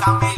Come